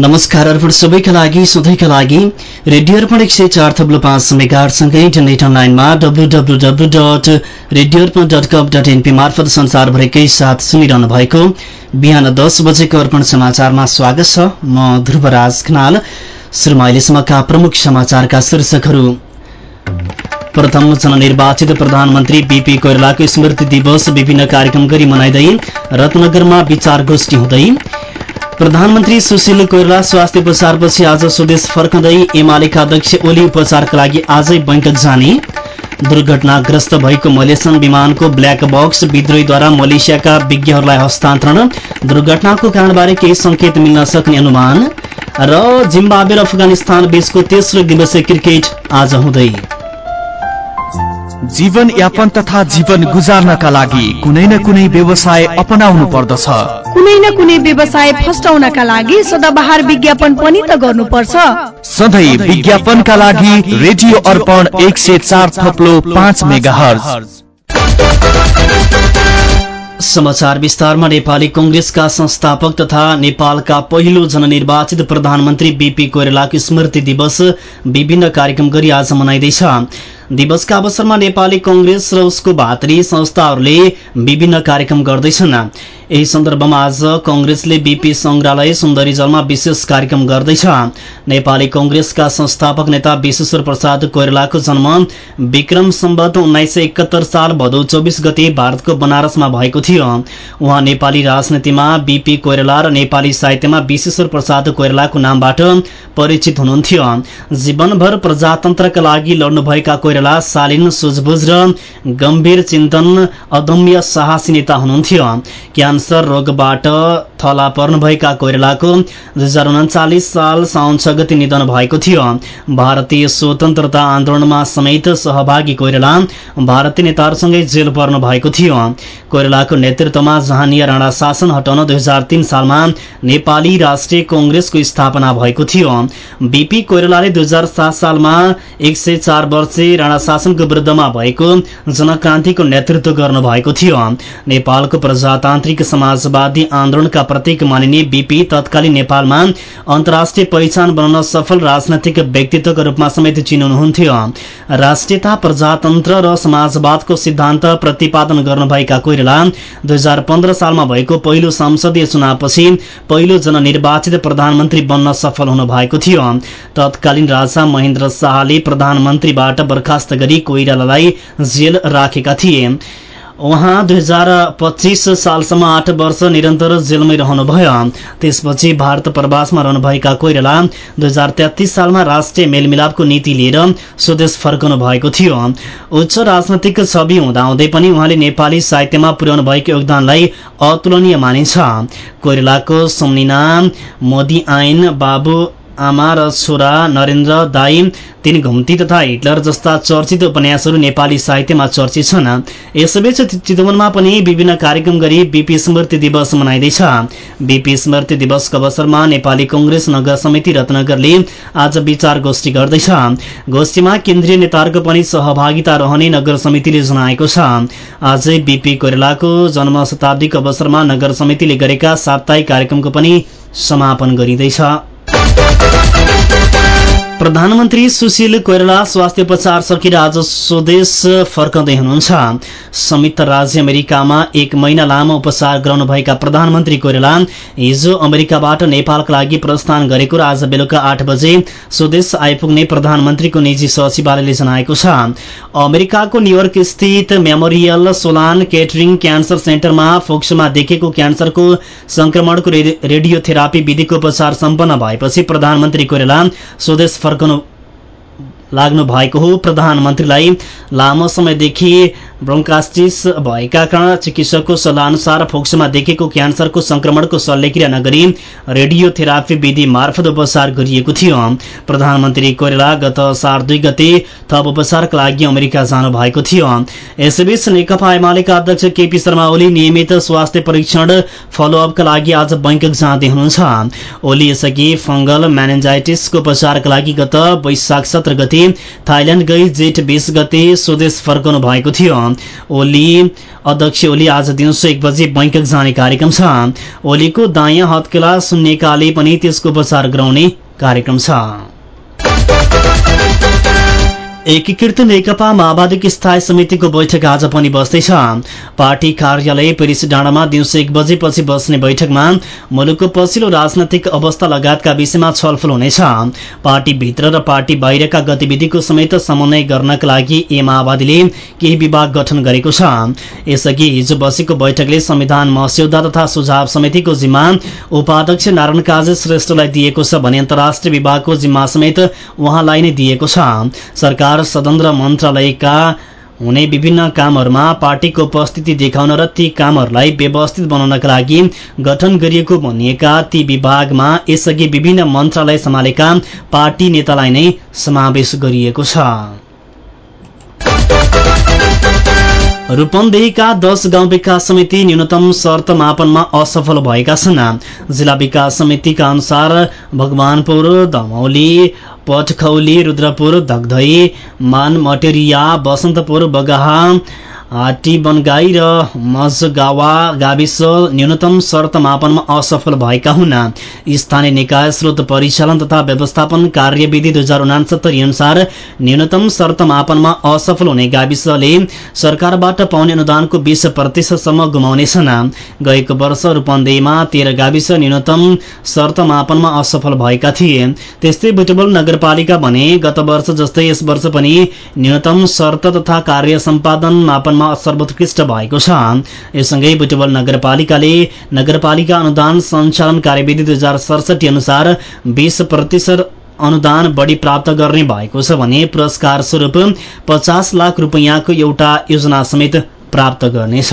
नमस्कार अर्पण सबैका लागि सधैँका लागि रेडियो अर्पण एक सय चार थप्लो पाँच मेगासँगै इन्टरनेट अनलाइनमा W W W dot radio Arpan dot com dot NP मार्फत संसारभरिकै साथ सुनिरहनु भएको बिहान दस बजेको अर्पण समाचारमा स्वागत छ। म ध्रुवराज खनाल सुरुमा अहिलेसम्मका प्रमुख समाचारका शीर्षकहरू। प्रथम जननिर्वाचित प्रधानमन्त्री बीपी कोइरालाको स्मृति दिवस विभिन्न कार्यक्रम गरी मनाइँदै रत्नगरमा विचार गोष्ठी हुँदै प्रधानमन्त्री सुशील कोइराला स्वास्थ्य उपचारपछि आज स्वदेश फर्कँदै एमालेका अध्यक्ष ओली उपचारका लागि आजै बैङ्कक जाने। दुर्घटनाग्रस्त भएको मलेसियन विमानको ब्ल्याक बक्स विद्रोहीद्वारा मलेसियाका विज्ञहरूलाई हस्तान्तरण। दुर्घटनाको कारणबारे केही संकेत मिल्न सक्ने अनुमान। र जिम्बावे र अफगानिस्तान बीचको तेस्रो दिवसीय क्रिकेट आज हुँदै। जीवन यापन तथा जीवन गुजार्नका लागि कुनै न कुनै व्यवसाय अपनाउनु पर्दछ। कुनै न कुनै व्यवसाय फस्टाउनका लागि सदाबहार विज्ञापन पनि त गर्नुपर्छ। सधैँ विज्ञापनका लागि रेडियो अर्पण एक सय चार थप्लो पाँच मेगा समाचार विस्तारमा नेपाली कंग्रेसका संस्थापक तथा नेपालका पहिलो जननिर्वाचित प्रधानमन्त्री बीपी कोइरालाको स्मृति दिवस विभिन्न कार्यक्रम गरी आज मनाइँदैछ। दिवसका अवसरमा नेपाली कंग्रेस र उसको भातृ संस्थाहरूले विभिन्न कार्यक्रम गर्दैछन्। यही सन्दर्भमा आज कंग्रेसले बीपी संग्रहालय सुन्दरी जलमा विशेष कार्यक्रम गर्दैछ। नेपाली कंग्रेसका संस्थापक नेता विश्वेश्वर प्रसाद कोइरालाको जन्म विक्रम सम्बत उन्नाइस साल भदौ चौबिस गते भारतको बनारसमा भएको थियो। उहाँ नेपाली राजनीतिमा बीपी कोइराला र नेपाली साहित्यमा विश्वेश्वर प्रसाद कोइरालाको नामबाट परिचित हुनुहुन्थ्यो। जीवनभर प्रजातन्त्रका लागि लड्नुभएका कोइराला शालीन सुझबुझ र गम्भीर चिन्तन अदम्य साहसी नेता हुनुहुन्थ्यो। क्यान्सर रोगबाट थला पर्नुभएका कोइरालाको दुई हजार उन्चालिस साल साउन छ गति निधन भएको थियो। भारतीय स्वतन्त्रता आन्दोलनमा समेत सहभागी कोइराला भारतीय नेताहरूसँगै जेल पर्नु भएको थियो। कोइरालाको नेतृत्वमा जहानिया राणा शासन हटाउन दुई हजार तीन सालमा नेपाली राष्ट्रिय कंग्रेसको स्थापना भएको थियो। बीपी कोइरालाले दुई हजार सात सालमा एक सय चार राणा शासनको विरुद्धमा भएको जनक्रान्तिको नेतृत्व गर्नु भएको थियो। नेपालको प्रजातान्त्रिक समाजवादी आन्दोलनका प्रतीक मानिने बीपी तत्कालीन नेपालमा अन्तर्राष्ट्रिय पहिचान बनाउन सफल राजनैतिक व्यक्तित्वको रूपमा समेत चिन्नुहुन्थ्यो। राष्ट्रियता प्रजातन्त्र र समाजवादको सिद्धान्त प्रतिपादन गर्नुभएका कोइराला दुई हजार पन्ध्र सालमा भएको पहिलो संसदीय चुनावपछि पहिलो जननिर्वाचित प्रधानमन्त्री बन्न सफल हुनु भएको थियो। तत्कालीन राजा महेन्द्र शाहले प्रधानमन्त्रीबाट बर्खास्त गरी कोइरालालाई जेल राखेका थिए। उहाँ दुई हजार पच्चिस सालसम्म आठ वर्ष निरन्तर जेलमै रहनुभयो। त्यसपछि भारत प्रवासमा रहनुभएका कोइराला दुई हजार तेत्तिस सालमा राष्ट्रिय मेलमिलापको नीति लिएर स्वदेश फर्कनु भएको थियो। उच्च राजनैतिक छवि हुँदाहुँदै पनि उहाँले नेपाली साहित्यमा पुर्याउनु भएको योगदानलाई अतुलनीय मानिन्छ। कोइरालाको सुम्निना मोदी ऐन बाबु आमा र छोरा नरेन्द्र दाई तीन घुम्ती तथा हिटलर जस्ता चर्चित उपन्यासहरू नेपाली साहित्यमा चर्चित छन्। यसैबीच चितवनमा पनि विभिन्न कार्यक्रम गरी बीपी स्मृति दिवस मनाइँदैछ। बीपी स्मृति दिवसको अवसरमा नेपाली कंग्रेस नगर समिति रत्नगरले आज विचार गोष्ठी गर्दैछ। गोष्ठीमा केन्द्रीय नेताहरूको पनि सहभागिता रहने नगर समितिले जनाएको छ। आजै बीपी कोइरालाको जन्म शताब्दीको अवसरमा नगर समितिले गरेका साप्ताहिक कार्यक्रमको पनि समापन गरिँदैछ। प्रधानमन्त्री सुशील कोइराला स्वास्थ्य उपचार सकेर आज स्वदेश फर्कँदै हुनुहुन्छ। संयुक्त राज्य अमेरिकामा एक महिना लामो उपचार गराउनुभएका प्रधानमन्त्री कोइराला हिजो अमेरिकाबाट नेपालका लागि प्रस्थान गरेको र आज बेलुका आठ बजे स्वदेश आइपुग्ने प्रधानमन्त्रीको निजी सचिवालयले जनाएको छ। अमेरिकाको न्युयोर्क स्थित मेमोरियल सोलान केटरिङ क्यान्सर सेन्टरमा फोक्सोमा देखेको क्यान्सरको संक्रमणको रेडियोथेरापी विधिको उपचार सम्पन्न भएपछि प्रधानमन्त्री कोइराला स्वदेश फर्कनु लाग्नु भएको हो। प्रधानमन्त्रीलाई लामो समयदेखि ब्रोङ्कास्टिस भएका कारण चिकित्सकको सल्लाह अनुसार फोक्सोमा देखेको क्यान्सरको संक्रमणको शल्यक्रिया नगरी रेडियोथेरापी विधि मार्फत उपचार गरिएको थियो। प्रधानमन्त्री कोइराला गत सार दुई गते थप उपचारका लागि अमेरिका जानु भएको थियो। यसैबीच नेकपा एमालेका अध्यक्ष केपी शर्मा ओली नियमित स्वास्थ्य परीक्षण फलोअपका लागि आज बैङ्कक जाँदै हुनुहुन्छ। ओली यसअघि फंगल म्यानेजाइटिसको उपचारका लागि गत वैशाख सत्र गते थाइल्याण्ड गई जेठ बीस गते स्वदेश फर्कनु भएको थियो। ओली अध्यक्ष ओली आज दिउँसो एक बजे बैङ्कक जाने कार्यक्रम छ। ओलीको दायाँ हत्केला सुन्नेकाले पनि त्यसको उपचार गराउने कार्यक्रम छ। एकीकृत नेकपा माओवादीको स्थायी समितिको बैठक आज पनि बस्दैछ पार्टी कार्यालय पेरिस डाँडामा दिउँसो एक बजेपछि बस्ने बैठकमा मुलुकको पछिल्लो राजनैतिक अवस्था लगायतका विषयमा छलफल हुनेछ। पार्टीभित्र र पार्टी बाहिरका गतिविधिको समेत समन्वय गर्नका लागि ए माओवादीले केही विभाग गठन गरेको छ। यसअघि हिजो बसेको बैठकले संविधान मस्यौदा तथा सुझाव समितिको जिम्मा उपाध्यक्ष नारायण काजे श्रेष्ठलाई दिएको छ भने अन्तर्राष्ट्रिय विभागको जिम्मा समेत उहाँलाई नै दिएको छ। सरकार सदन र मन्त्रालयका हुने विभिन्न कामहरूमा पार्टीको उपस्थिति देखाउन र ती कामहरूलाई व्यवस्थित बनाउनका लागि गठन गरिएको भनिएका ती विभागमा यसअघि विभिन्न मन्त्रालय सम्हालेका पार्टी नेतालाई नै समावेश गरिएको छ। रूपन्देहीका दश गाउँ विकास समिति न्यूनतम शर्त मापनमा असफल भएका छन्। जिल्ला विकास समितिका अनुसार भगवानपुर दमौली पटखौली रुद्रपुर धगधई मानमटेरिया बसन्तपुर बगाहा हाटी बनगाई र मजगावा गाविस न्यूनतम शर्त मापनमा असफल भएका हुन्। स्थानीय निकाय स्रोत परिचालन तथा व्यवस्थापन कार्यविधि दुई हजार उनासत्तरी अनुसार न्यूनतम शर्त मापनमा असफल हुने गाविसले सरकारबाट पाउने अनुदानको बीस प्रतिशतसम्म गुमाउनेछन्। गएको वर्ष रूपन्देहीमा तेह्र गाविस न्यूनतम शर्त मापनमा असफल भएका थिए। त्यस्तै बुटबल नगरपालिका भने गत वर्ष जस्तै यस वर्ष पनि न्यूनतम शर्त तथा कार्य सम्पादन मापन सर्वोत्कृष्ट भएको छ। यससँगै बुटवल नगरपालिकाले नगरपालिका अनुदान सञ्चालन कार्यविधि दुई हजार सडसठी अनुसार बीस प्रतिशत अनुदान बढी प्राप्त गर्ने भएको छ भने पुरस्कार स्वरूप पचास लाख रुपियाँको एउटा योजना समेत प्राप्त गर्नेछ।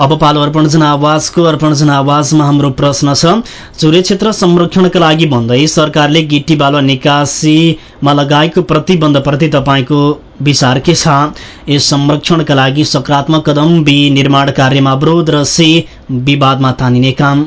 अब पालो अर्पण जनावाजको अर्पण जनावाजमा हाम्रो प्रश्न छ चुरे क्षेत्र संरक्षणका लागि भन्दै सरकारले गिटी बालुवा निकासीमा लगाएको प्रतिबन्धप्रति तपाईँको विचार के छ यस संरक्षणका लागि सकारात्मक कदम बी निर्माण कार्यमा अवरोध र सी विवादमा तानिने काम।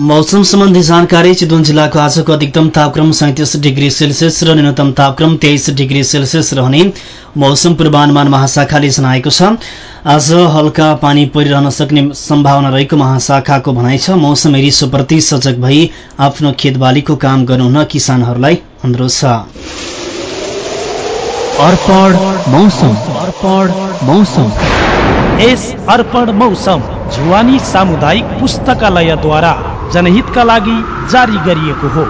मौसम सम्बन्धी जानकारी चितवन जिल्लाको आजको अधिकतम तापक्रम सैतिस डिग्री सेल्सियस र न्यूनतम तापक्रम तेइस डिग्री सेल्सियस रहने मौसम पूर्वानुमान महाशाखाले जनाएको छ। आज हल्का पानी परिरहन सक्ने सम्भावना रहेको महाशाखाको भनाइ छ। मौसम रिसोप्रति सजग भई आफ्नो खेतबालीको काम गर्नुहुन किसानहरूलाई अनुरोध छ। अर्पण मौसम। अर्पण मौसम। यस अर्पण मौसम। जुवानी सामुदायिक पुस्तकालयद्वारा। जनहितका लागि जारी गरिएको हो।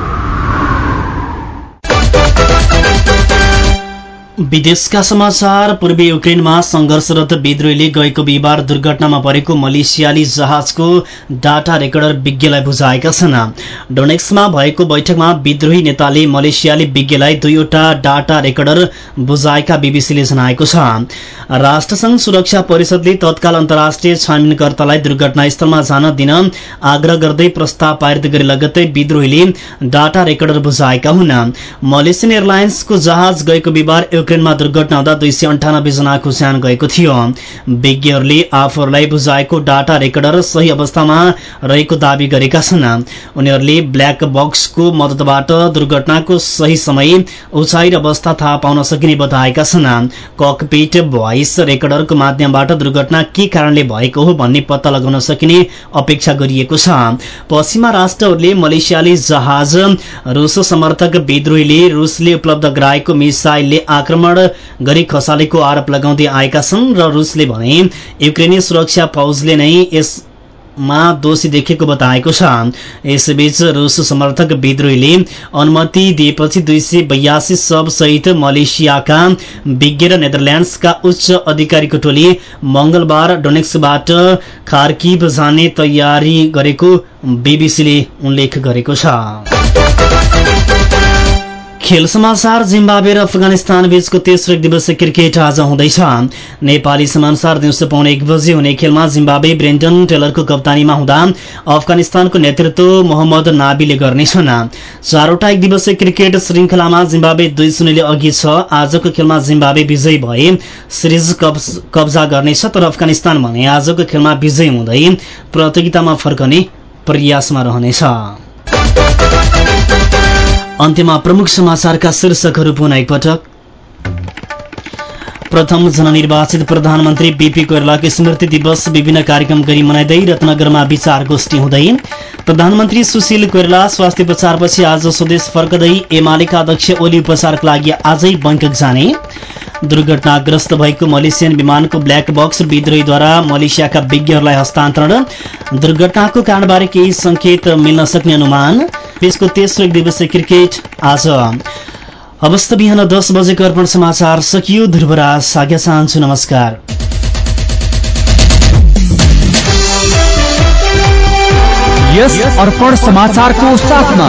विदेशका समाचार पूर्वी युक्रेनमा संघर्षरत विद्रोहीले गएको बिहिबार दुर्घटनामा परेको मलेसियाली जहाजको डाटा रेकर्डर विज्ञलाई बुझाएका छन्। डोनेक्समा भएको बैठकमा विद्रोही नेताले मलेसियाली विज्ञलाई दुईवटा डाटा रेकर्डर बुझाएका बीबीसीले जनाएको छ। राष्ट्रसंघ सुरक्षा परिषदले तत्काल अन्तर्राष्ट्रिय छानबिनकर्तालाई दुर्घटनास्थलमा जान दिन आग्रह गर्दै प्रस्ताव पारित गरे लगत्तै विद्रोहीले डाटा रेकर्डर बुझाएका हुन्। मलेसियन एयरलाइन्सको जहाज गएको बिहिबार युक्रेनमा दुर्घटना हुँदा दुई सय अन्ठानब्बे जनाको ज्यान गएको थियो। विज्ञहरूले आफूहरूलाई बुझाएको डाटा रेकर्डर सही अवस्थामा रहेको दावी गरेका छन्। उनीहरूले ब्ल्याक बक्सको मद्दतबाट दुर्घटनाको सही समय उचाइ र अवस्था थाहा पाउन सकिने बताएका छन्। ककपिट भोइस रेकर्डरको माध्यमबाट दुर्घटना के कारणले भएको हो भन्ने पत्ता लगाउन सकिने अपेक्षा गरिएको छ। पश्चिमा राष्ट्रहरूले मलेसियाली जहाज रुस समर्थक विद्रोहीले रुसले उपलब्ध गराएको मिसाइलले आक्रमण गरी खसालेको आरोप लगाउँदै आएका छन् र रुसले भने युक्रेनी सुरक्षा फौजले नै यसमा दोषी देखेको बताएको छ। यसबीच रुस समर्थक विद्रोहीले अनुमति दिएपछि दुई सय बयासी शव सहित मलेसियाका विज्ञ र नेदरल्याण्ड्सका उच्च अधिकारीको टोली मंगलबार डोनेक्सबाट खार्किब जाने तयारी गरेको बीबीसीले उल्लेख गरेको छ। खेल समाचार जिम्बावे र अफगानिस्तान बीचको तेस्रो एक दिवसीय क्रिकेट आज हुँदैछ। नेपाली समयअनुसार दिउँसो पाउने एक बजे हुने खेलमा जिम्बावे ब्रेन्डन टेलरको कप्तानीमा हुँदा अफगानिस्तानको नेतृत्व मोहम्मद नाबीले गर्नेछन्। चारवटा एक दिवसीय क्रिकेट श्रृङ्खलामा जिम्बावे दुई शून्यले अघि छ। आजको खेलमा जिम्बावे विजयी भए सिरिज कब्जा गर्नेछ तर अफगानिस्तान भने आजको खेलमा विजयी हुँदै प्रतियोगितामा फर्कने प्रयासमा रहनेछ। अन्त्यमा प्रमुख समाचारका शीर्षकहरू पुनः एकपटक। प्रथम जननिर्वाचित प्रधानमन्त्री बीपी कोइरालाको स्मृति दिवस विभिन्न कार्यक्रम गरी मनाइँदै रत्नगरमा विचार गोष्ठी हुँदै। प्रधानमन्त्री सुशील कोइराला स्वास्थ्य उपचारपछि आज स्वदेश फर्कदै एमालेका अध्यक्ष ओली उपचारका लागि आजै बैङ्कक जाने। दुर्घटनाग्रस्त भएको मलेसियन विमानको ब्ल्याक बक्स विद्रोहीद्वारा मलेसियाका विज्ञहरूलाई हस्तान्तरण। दुर्घटनाको कारणबारे केही संकेत मिल्न सक्ने अनुमान। देशको तेस्रो एक दिवसीय क्रिकेट आज। अवस्था बिहान दस बजेको अर्पण समाचार सकियो। ध्रुवराज साग्या चाहन्छु नमस्कार। यस अर्पण समाचारको साथमा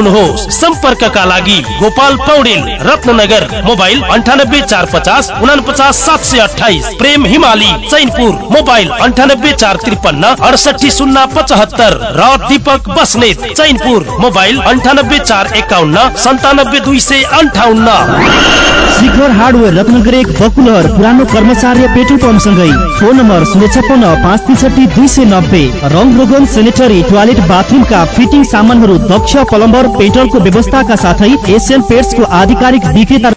हुनुहोस्। सम्पर्कका लागि गोपाल पौडेल रत्ननगर मोबाइल अन्ठानब्बे चार पचास उनापचास सात सय अठाइस प्रेम हिमाली चैनपुर मोबाइल अन्ठानब्बे चार त्रिपन्न अडसठी शून्य पचहत्तर। र दीपक बस्नेत चैनपुर मोबाइल अन्ठानब्बे चार एकाउन्न सन्तानब्बे दुई सय अन्ठाउन्न। शिखर हार्डवेयर रत्नगर एक बकुलर पुरानो कर्मचारी पेट्रोल पम्पसँगै। फोन नम्बर शून्य छप्पन्न पाँच त्रिसठी दुई सय नब्बे। रङ रोगन सेनेटरी टोयलेट बाथरुमका फिटिङ सामानहरू दक्ष प्लम्बर पेट्रोल को व्यवस्था का साथ ही एशियन पेट्स को आधिकारिक विक्रेता